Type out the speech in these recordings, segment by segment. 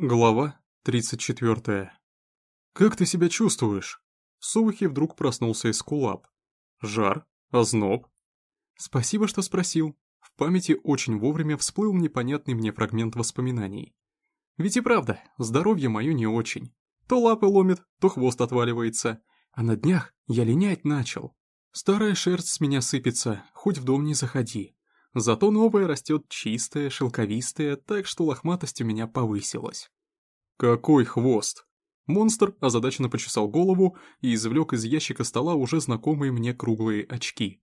Глава 34. «Как ты себя чувствуешь?» Совухи вдруг проснулся из кулап. «Жар? Озноб?» «Спасибо, что спросил». В памяти очень вовремя всплыл непонятный мне фрагмент воспоминаний. Ведь и правда, здоровье мое не очень. То лапы ломит, то хвост отваливается. А на днях я линять начал. Старая шерсть с меня сыпется, хоть в дом не заходи. Зато новая растет чистая, шелковистая, так что лохматость у меня повысилась. «Какой хвост!» Монстр озадаченно почесал голову и извлек из ящика стола уже знакомые мне круглые очки.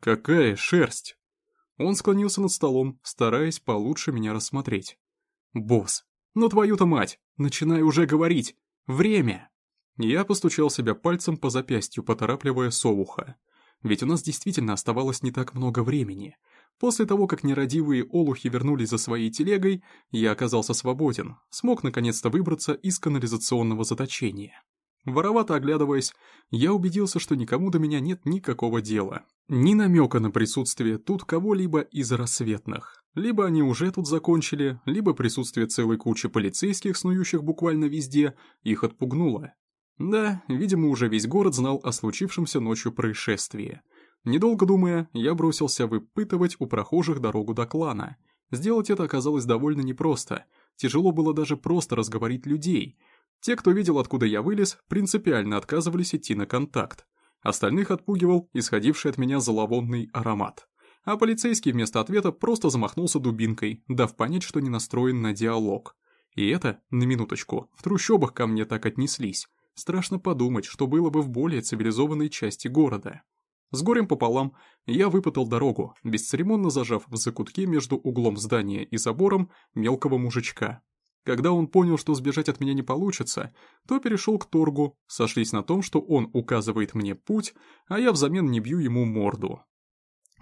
«Какая шерсть!» Он склонился над столом, стараясь получше меня рассмотреть. «Босс, ну твою-то мать! Начинай уже говорить! Время!» Я постучал себя пальцем по запястью, поторапливая совуха. Ведь у нас действительно оставалось не так много времени — После того, как нерадивые олухи вернулись за своей телегой, я оказался свободен, смог наконец-то выбраться из канализационного заточения. Воровато оглядываясь, я убедился, что никому до меня нет никакого дела. Ни намека на присутствие тут кого-либо из рассветных. Либо они уже тут закончили, либо присутствие целой кучи полицейских, снующих буквально везде, их отпугнуло. Да, видимо, уже весь город знал о случившемся ночью происшествии — Недолго думая, я бросился выпытывать у прохожих дорогу до клана. Сделать это оказалось довольно непросто. Тяжело было даже просто разговорить людей. Те, кто видел, откуда я вылез, принципиально отказывались идти на контакт. Остальных отпугивал исходивший от меня зловонный аромат. А полицейский вместо ответа просто замахнулся дубинкой, дав понять, что не настроен на диалог. И это, на минуточку, в трущобах ко мне так отнеслись. Страшно подумать, что было бы в более цивилизованной части города. С горем пополам я выпытал дорогу, бесцеремонно зажав в закутке между углом здания и забором мелкого мужичка. Когда он понял, что сбежать от меня не получится, то перешел к торгу, сошлись на том, что он указывает мне путь, а я взамен не бью ему морду.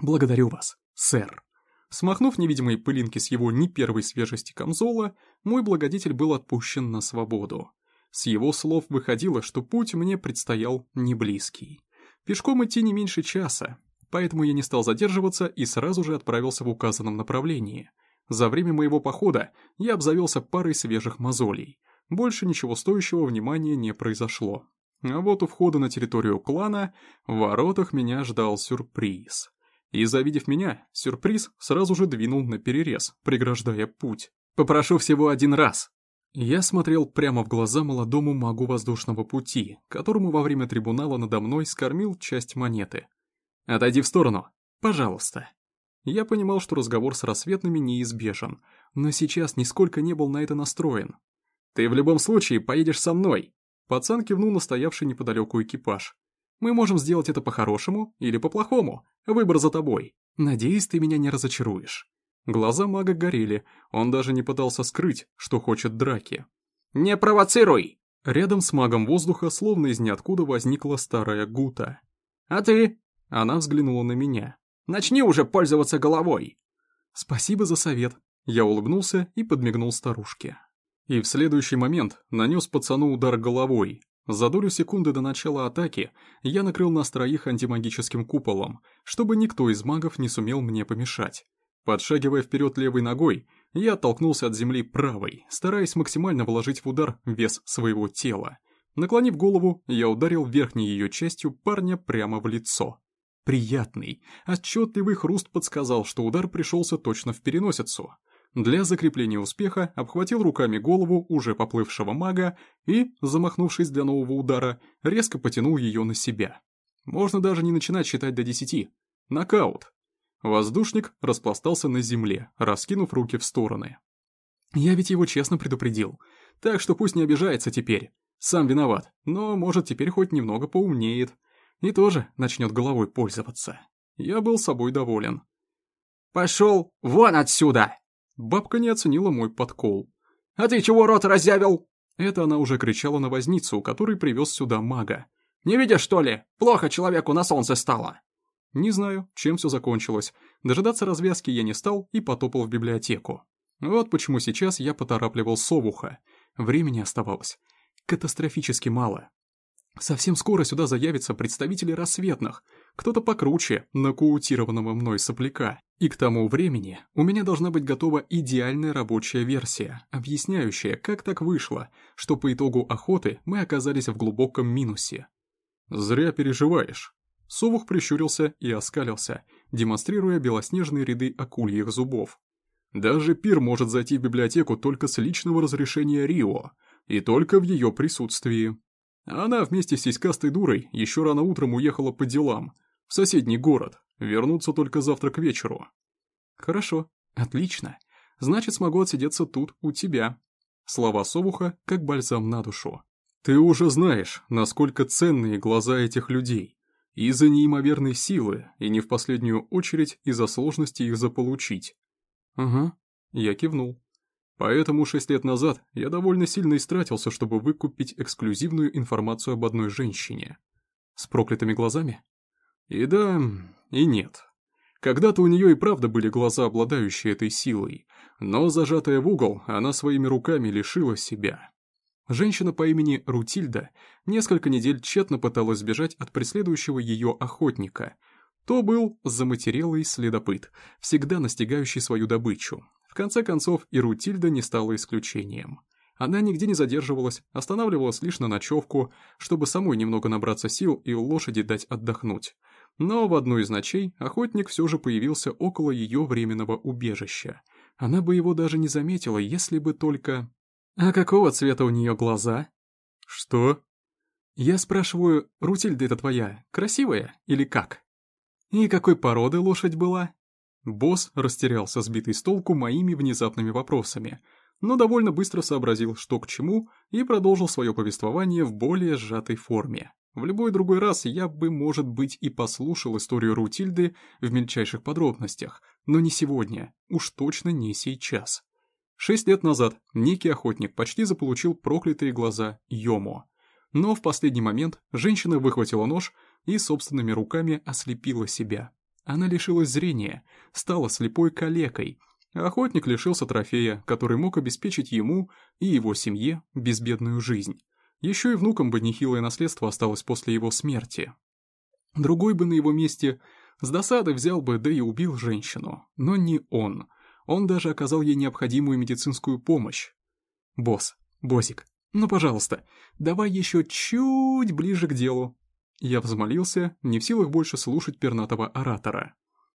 «Благодарю вас, сэр». Смахнув невидимые пылинки с его не первой свежести камзола, мой благодетель был отпущен на свободу. С его слов выходило, что путь мне предстоял не близкий. Пешком идти не меньше часа, поэтому я не стал задерживаться и сразу же отправился в указанном направлении. За время моего похода я обзавелся парой свежих мозолей. Больше ничего стоящего внимания не произошло. А вот у входа на территорию клана в воротах меня ждал сюрприз. И завидев меня, сюрприз сразу же двинул на перерез, преграждая путь. «Попрошу всего один раз», я смотрел прямо в глаза молодому магу воздушного пути, которому во время трибунала надо мной скормил часть монеты. «Отойди в сторону, пожалуйста». Я понимал, что разговор с рассветными неизбежен, но сейчас нисколько не был на это настроен. «Ты в любом случае поедешь со мной!» Пацан кивнул на стоявший неподалеку экипаж. «Мы можем сделать это по-хорошему или по-плохому. Выбор за тобой. Надеюсь, ты меня не разочаруешь». Глаза мага горели, он даже не пытался скрыть, что хочет драки. «Не провоцируй!» Рядом с магом воздуха, словно из ниоткуда, возникла старая Гута. «А ты?» Она взглянула на меня. «Начни уже пользоваться головой!» «Спасибо за совет!» Я улыбнулся и подмигнул старушке. И в следующий момент нанес пацану удар головой. За долю секунды до начала атаки я накрыл нас троих антимагическим куполом, чтобы никто из магов не сумел мне помешать. Подшагивая вперед левой ногой, я оттолкнулся от земли правой, стараясь максимально вложить в удар вес своего тела. Наклонив голову, я ударил верхней ее частью парня прямо в лицо. Приятный, отчетливый хруст подсказал, что удар пришелся точно в переносицу. Для закрепления успеха обхватил руками голову уже поплывшего мага и, замахнувшись для нового удара, резко потянул ее на себя. Можно даже не начинать считать до десяти. Нокаут. Воздушник распластался на земле, раскинув руки в стороны. Я ведь его честно предупредил, так что пусть не обижается теперь. Сам виноват, но, может, теперь хоть немного поумнеет. И тоже начнет головой пользоваться. Я был собой доволен. «Пошел вон отсюда!» Бабка не оценила мой подкол. «А ты чего рот разъявил?» Это она уже кричала на возницу, который привез сюда мага. «Не видишь, что ли? Плохо человеку на солнце стало!» Не знаю, чем все закончилось. Дожидаться развязки я не стал и потопал в библиотеку. Вот почему сейчас я поторапливал совуха. Времени оставалось. Катастрофически мало. Совсем скоро сюда заявятся представители рассветных, кто-то покруче нокаутированного мной сопляка. И к тому времени у меня должна быть готова идеальная рабочая версия, объясняющая, как так вышло, что по итогу охоты мы оказались в глубоком минусе. «Зря переживаешь». Совух прищурился и оскалился, демонстрируя белоснежные ряды акульих зубов. Даже пир может зайти в библиотеку только с личного разрешения Рио, и только в ее присутствии. Она вместе с сиськастой дурой еще рано утром уехала по делам, в соседний город, вернуться только завтра к вечеру. Хорошо, отлично. Значит, смогу отсидеться тут, у тебя. Слова Совуха, как бальзам на душу. Ты уже знаешь, насколько ценные глаза этих людей. Из-за неимоверной силы, и не в последнюю очередь из-за сложности их заполучить. Ага, я кивнул. Поэтому шесть лет назад я довольно сильно истратился, чтобы выкупить эксклюзивную информацию об одной женщине. С проклятыми глазами? И да, и нет. Когда-то у нее и правда были глаза, обладающие этой силой, но, зажатая в угол, она своими руками лишила себя. Женщина по имени Рутильда несколько недель тщетно пыталась сбежать от преследующего ее охотника. То был заматерелый следопыт, всегда настигающий свою добычу. В конце концов, и Рутильда не стала исключением. Она нигде не задерживалась, останавливалась лишь на ночевку, чтобы самой немного набраться сил и лошади дать отдохнуть. Но в одну из ночей охотник все же появился около ее временного убежища. Она бы его даже не заметила, если бы только... «А какого цвета у нее глаза?» «Что?» «Я спрашиваю, Рутильда это твоя, красивая или как?» «И какой породы лошадь была?» Босс растерялся, сбитый с толку моими внезапными вопросами, но довольно быстро сообразил, что к чему, и продолжил свое повествование в более сжатой форме. В любой другой раз я бы, может быть, и послушал историю Рутильды в мельчайших подробностях, но не сегодня, уж точно не сейчас. Шесть лет назад некий охотник почти заполучил проклятые глаза Йомо. Но в последний момент женщина выхватила нож и собственными руками ослепила себя. Она лишилась зрения, стала слепой калекой, охотник лишился трофея, который мог обеспечить ему и его семье безбедную жизнь. Еще и внукам бы нехилое наследство осталось после его смерти. Другой бы на его месте с досады взял бы, да и убил женщину. Но не он. Он даже оказал ей необходимую медицинскую помощь. «Босс, Босик, ну пожалуйста, давай еще чуть ближе к делу». Я взмолился, не в силах больше слушать пернатого оратора.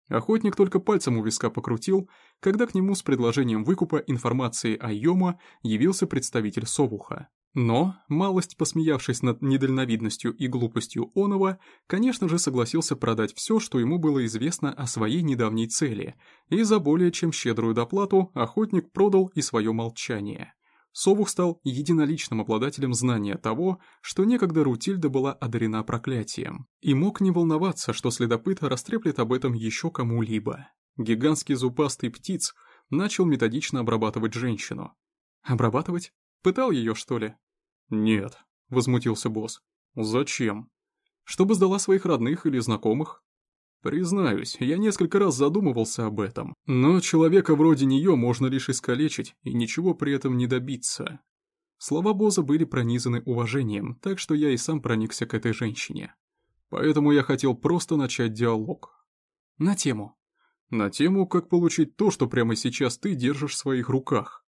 Охотник только пальцем у виска покрутил, когда к нему с предложением выкупа информации о Йома явился представитель Совуха. Но, малость посмеявшись над недальновидностью и глупостью Онова, конечно же согласился продать все, что ему было известно о своей недавней цели, и за более чем щедрую доплату охотник продал и свое молчание. Совух стал единоличным обладателем знания того, что некогда Рутильда была одарена проклятием, и мог не волноваться, что следопыт растреплет об этом еще кому-либо. Гигантский зубастый птиц начал методично обрабатывать женщину. Обрабатывать? Пытал ее, что ли? Нет, возмутился босс. Зачем? Чтобы сдала своих родных или знакомых? Признаюсь, я несколько раз задумывался об этом, но человека вроде нее можно лишь искалечить и ничего при этом не добиться. Слова Боза были пронизаны уважением, так что я и сам проникся к этой женщине. Поэтому я хотел просто начать диалог. На тему. На тему, как получить то, что прямо сейчас ты держишь в своих руках.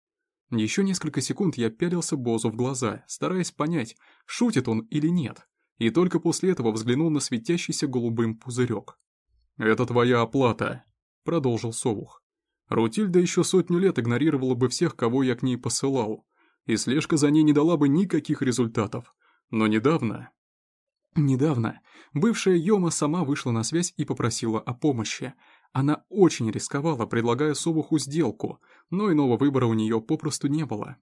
Еще несколько секунд я пялился Бозу в глаза, стараясь понять, шутит он или нет, и только после этого взглянул на светящийся голубым пузырек. «Это твоя оплата», — продолжил Совух. «Рутильда еще сотню лет игнорировала бы всех, кого я к ней посылал, и слежка за ней не дала бы никаких результатов. Но недавно...» Недавно бывшая Йома сама вышла на связь и попросила о помощи. Она очень рисковала, предлагая Совуху сделку, но иного выбора у нее попросту не было.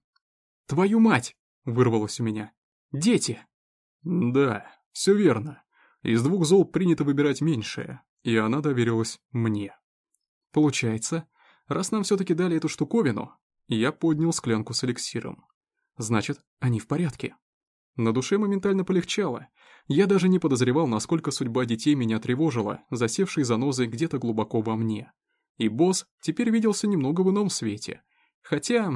«Твою мать!» — вырвалось у меня. «Дети!» «Да, все верно. Из двух зол принято выбирать меньшее и она доверилась мне. Получается, раз нам все-таки дали эту штуковину, я поднял склянку с эликсиром. Значит, они в порядке. На душе моментально полегчало. Я даже не подозревал, насколько судьба детей меня тревожила, засевшей занозой где-то глубоко во мне. И босс теперь виделся немного в ином свете. Хотя...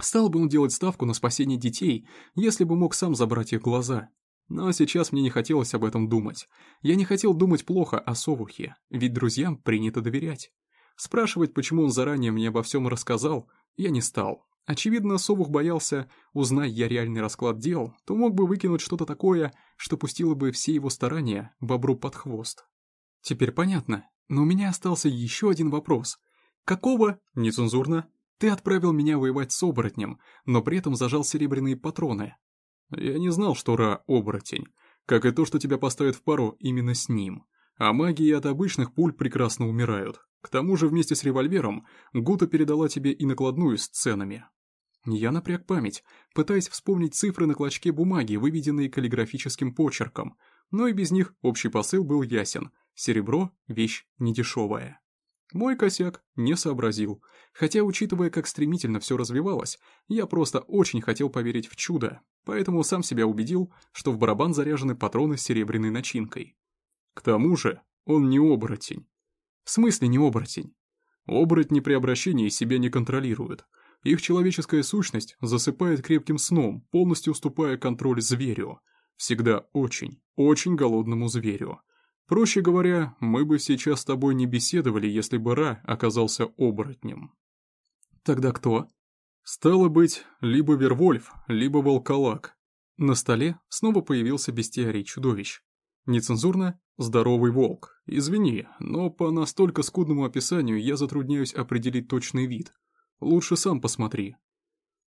Стал бы он делать ставку на спасение детей, если бы мог сам забрать их глаза. Но сейчас мне не хотелось об этом думать. Я не хотел думать плохо о Совухе, ведь друзьям принято доверять. Спрашивать, почему он заранее мне обо всем рассказал, я не стал. Очевидно, Совух боялся, узнай я реальный расклад дел, то мог бы выкинуть что-то такое, что пустило бы все его старания бобру под хвост. Теперь понятно, но у меня остался еще один вопрос. Какого, нецензурно, ты отправил меня воевать с оборотнем, но при этом зажал серебряные патроны? Я не знал, что Ра — оборотень, как и то, что тебя поставят в пару именно с ним. А маги от обычных пуль прекрасно умирают. К тому же вместе с револьвером Гута передала тебе и накладную с ценами. Я напряг память, пытаясь вспомнить цифры на клочке бумаги, выведенные каллиграфическим почерком, но и без них общий посыл был ясен. Серебро – вещь недешевая. Мой косяк не сообразил, хотя, учитывая, как стремительно все развивалось, я просто очень хотел поверить в чудо, поэтому сам себя убедил, что в барабан заряжены патроны с серебряной начинкой. К тому же он не оборотень. В смысле не оборотень? Оборотни при обращении себя не контролируют. Их человеческая сущность засыпает крепким сном, полностью уступая контроль зверю. Всегда очень, очень голодному зверю. Проще говоря, мы бы сейчас с тобой не беседовали, если бы Ра оказался оборотнем. Тогда кто? Стало быть, либо Вервольф, либо Волколак. На столе снова появился бестиарий чудовищ. Нецензурно «здоровый волк». Извини, но по настолько скудному описанию я затрудняюсь определить точный вид. Лучше сам посмотри.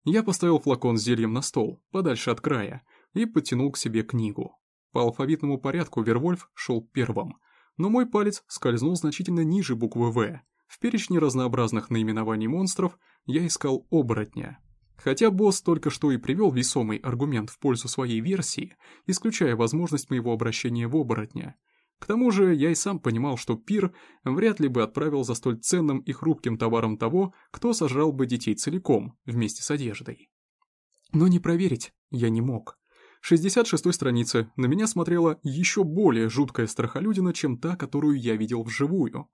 Я поставил флакон с зельем на стол, подальше от края, и подтянул к себе книгу. По алфавитному порядку Вервольф шел первым, но мой палец скользнул значительно ниже буквы «В». В перечне разнообразных наименований монстров я искал оборотня. Хотя босс только что и привел весомый аргумент в пользу своей версии, исключая возможность моего обращения в оборотня. К тому же я и сам понимал, что Пир вряд ли бы отправил за столь ценным и хрупким товаром того, кто сожрал бы детей целиком, вместе с одеждой. Но не проверить я не мог. 66-й странице на меня смотрела еще более жуткая страхолюдина, чем та, которую я видел вживую.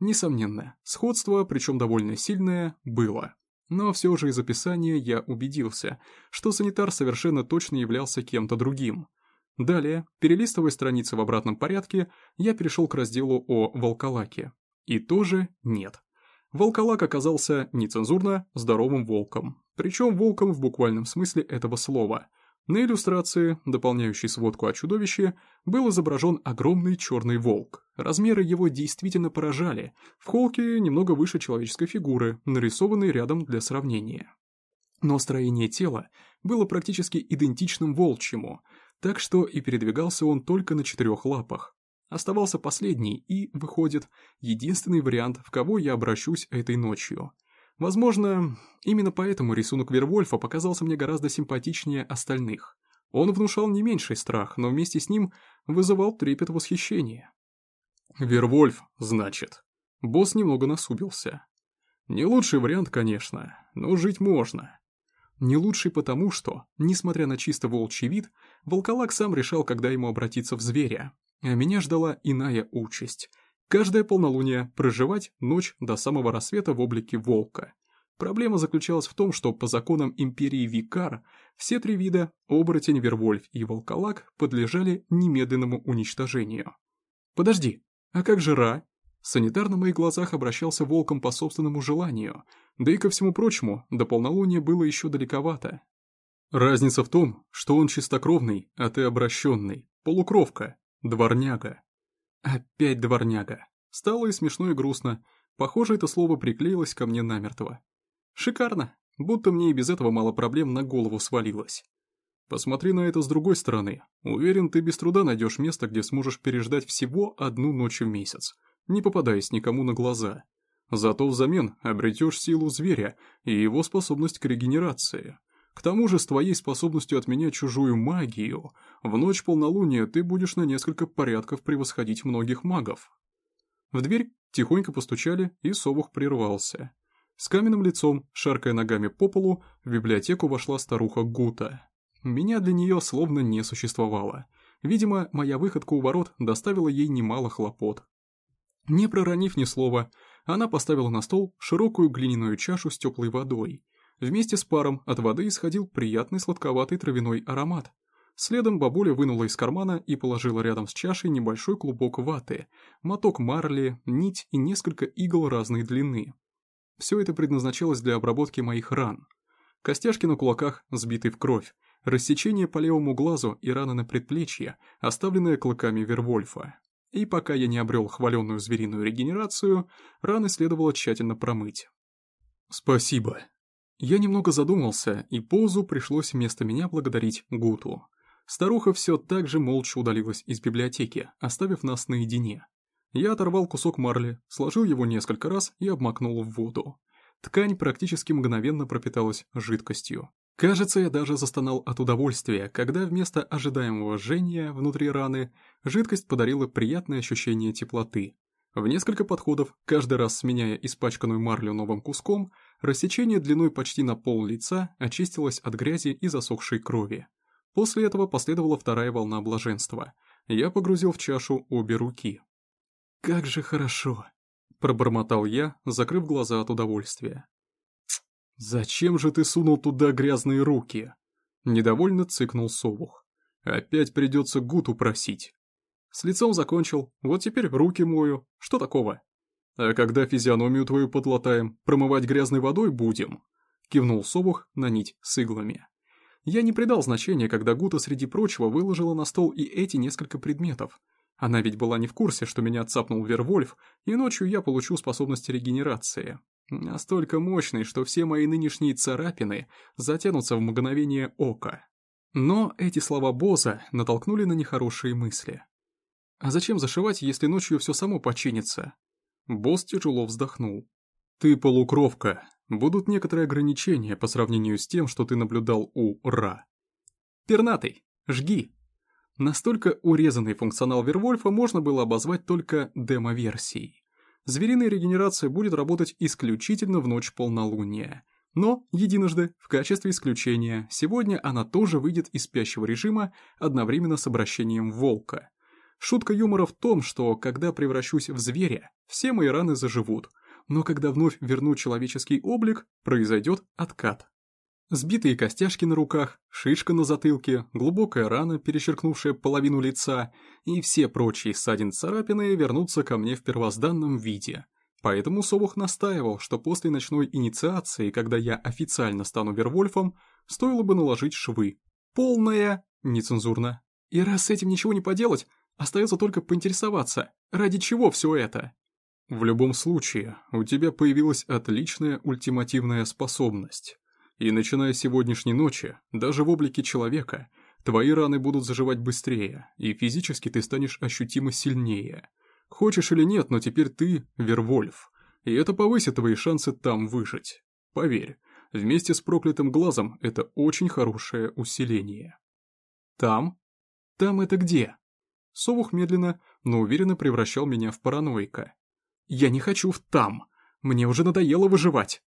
Несомненно, сходство, причем довольно сильное, было. Но все же из описания я убедился, что санитар совершенно точно являлся кем-то другим. Далее, перелистывая страницы в обратном порядке, я перешел к разделу о волколаке. И тоже нет. Волколак оказался нецензурно здоровым волком. Причем волком в буквальном смысле этого слова – на иллюстрации, дополняющей сводку о чудовище, был изображен огромный черный волк. Размеры его действительно поражали, в холке немного выше человеческой фигуры, нарисованной рядом для сравнения. Но строение тела было практически идентичным волчьему, так что и передвигался он только на четырех лапах. Оставался последний и, выходит, единственный вариант, в кого я обращусь этой ночью – Возможно, именно поэтому рисунок Вервольфа показался мне гораздо симпатичнее остальных. Он внушал не меньший страх, но вместе с ним вызывал трепет восхищения. «Вервольф, значит». Босс немного насубился. Не лучший вариант, конечно, но жить можно. Не лучший потому, что, несмотря на чисто волчий вид, волколак сам решал, когда ему обратиться в зверя. А меня ждала иная участь — Каждое полнолуние проживать ночь до самого рассвета в облике волка. Проблема заключалась в том, что по законам империи Викар все три вида – оборотень, вервольф и волколак – подлежали немедленному уничтожению. Подожди, а как же Ра? Санитар на моих глазах обращался волком по собственному желанию, да и ко всему прочему, до полнолуния было еще далековато. Разница в том, что он чистокровный, а ты обращенный, полукровка, дворняга. Опять дворняга. Стало и смешно, и грустно. Похоже, это слово приклеилось ко мне намертво. Шикарно. Будто мне и без этого мало проблем на голову свалилось. Посмотри на это с другой стороны. Уверен, ты без труда найдешь место, где сможешь переждать всего одну ночь в месяц, не попадаясь никому на глаза. Зато взамен обретешь силу зверя и его способность к регенерации. К тому же с твоей способностью отменять чужую магию, в ночь полнолуния ты будешь на несколько порядков превосходить многих магов. В дверь тихонько постучали, и Совух прервался. С каменным лицом, шаркая ногами по полу, в библиотеку вошла старуха Гута. Меня для нее словно не существовало. Видимо, моя выходка у ворот доставила ей немало хлопот. Не проронив ни слова, она поставила на стол широкую глиняную чашу с теплой водой Вместе с паром от воды исходил приятный сладковатый травяной аромат. Следом бабуля вынула из кармана и положила рядом с чашей небольшой клубок ваты, моток марли, нить и несколько игл разной длины. Все это предназначалось для обработки моих ран. Костяшки на кулаках сбиты в кровь, рассечение по левому глазу и рана на предплечье, оставленная клыками Вервольфа. И пока я не обрел хваленную звериную регенерацию, раны следовало тщательно промыть. «Спасибо». Я немного задумался, и Позу пришлось вместо меня благодарить Гуту. Старуха все так же молча удалилась из библиотеки, оставив нас наедине. Я оторвал кусок марли, сложил его несколько раз и обмакнул в воду. Ткань практически мгновенно пропиталась жидкостью. Кажется, я даже застонал от удовольствия, когда вместо ожидаемого жжения внутри раны жидкость подарила приятное ощущение теплоты. В несколько подходов, каждый раз сменяя испачканную марлю новым куском, рассечение длиной почти на пол лица очистилось от грязи и засохшей крови. После этого последовала вторая волна блаженства. Я погрузил в чашу обе руки. «Как же хорошо!» – пробормотал я, закрыв глаза от удовольствия. «Зачем же ты сунул туда грязные руки?» Недовольно цыкнул Совух. «Опять придется Гуту просить». С лицом закончил, вот теперь руки мою, что такого? А когда физиономию твою подлатаем, промывать грязной водой будем?» Кивнул Совух на нить с иглами. Я не придал значения, когда Гута среди прочего выложила на стол и эти несколько предметов. Она ведь была не в курсе, что меня цапнул Вервольф, и ночью я получу способности регенерации. Настолько мощный, что все мои нынешние царапины затянутся в мгновение ока. Но эти слова Боза натолкнули на нехорошие мысли. А зачем зашивать, если ночью все само починится? Босс тяжело вздохнул. Ты полукровка, будут некоторые ограничения по сравнению с тем, что ты наблюдал у Ра. Пернатый, жги. Настолько урезанный функционал Вервольфа можно было обозвать только демо-версией. Звериная регенерация будет работать исключительно в ночь полнолуния. Но, единожды, в качестве исключения, сегодня она тоже выйдет из спящего режима одновременно с обращением волка. Шутка юмора в том, что, когда превращусь в зверя, все мои раны заживут – но когда вновь верну человеческий облик, произойдет откат. Сбитые костяшки на руках, шишка на затылке, глубокая рана, перечеркнувшая половину лица, и все прочие ссадин-царапины вернутся ко мне в первозданном виде. Поэтому Собух настаивал, что после ночной инициации, когда я официально стану Вервольфом, стоило бы наложить швы. Полная, нецензурно. И раз с этим ничего не поделать, остается только поинтересоваться, ради чего все это? В любом случае, у тебя появилась отличная ультимативная способность. И начиная с сегодняшней ночи, даже в облике человека, твои раны будут заживать быстрее, и физически ты станешь ощутимо сильнее. Хочешь или нет, но теперь ты Вервольф, и это повысит твои шансы там выжить. Поверь, вместе с проклятым глазом это очень хорошее усиление. Там? Там это где? Совух медленно, но уверенно превращал меня в параноика. Я не хочу в там. Мне уже надоело выживать.